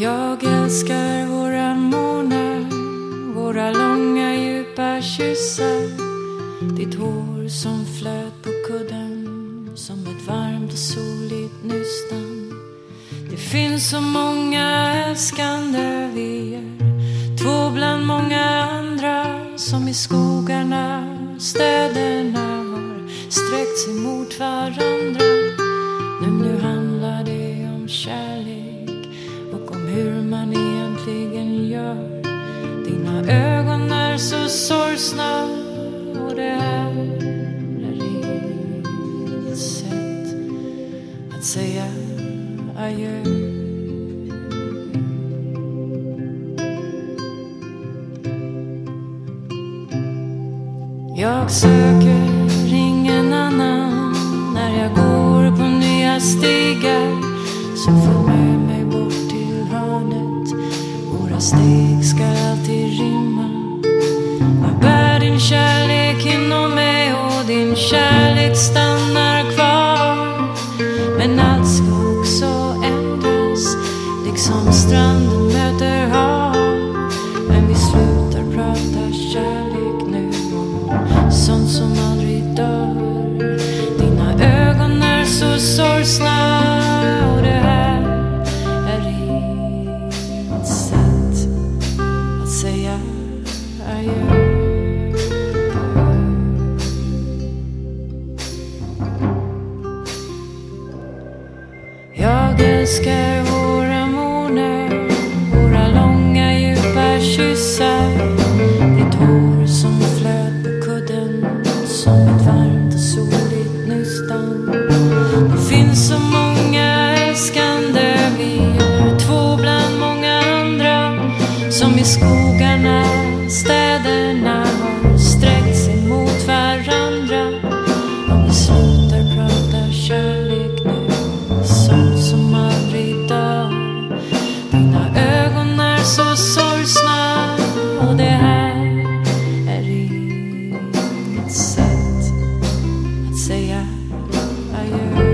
Jag älskar våra månar, våra långa djupa kyssar. Ditt hår som flöt på kudden som ett varmt och soligt nystan. Det finns så många älskande vi är, två bland många andra som i skogarna, städerna har sträckt sig mot varandra. Nu, nu han hur man egentligen gör. Dina ögon är så sorgsna och det här är inget sätt att säga adjö. Jag söker ingen annan när jag går på nya steg Steg ska alltid rimma. Jag bär din kärlek inom mig och din kärlek stannar kvar. Men allt ska också ändras, liksom stranden älskar våra morgnar, våra långa djupa kyssar. Ditt hår som flöt på kudden som ett varmt och soligt nystan. Det finns så många älskande vi är, två bland många andra som i skogarna, städerna har sträckt sig mot varandra. Om så sorgsna och det här är inget sätt att säga adjö.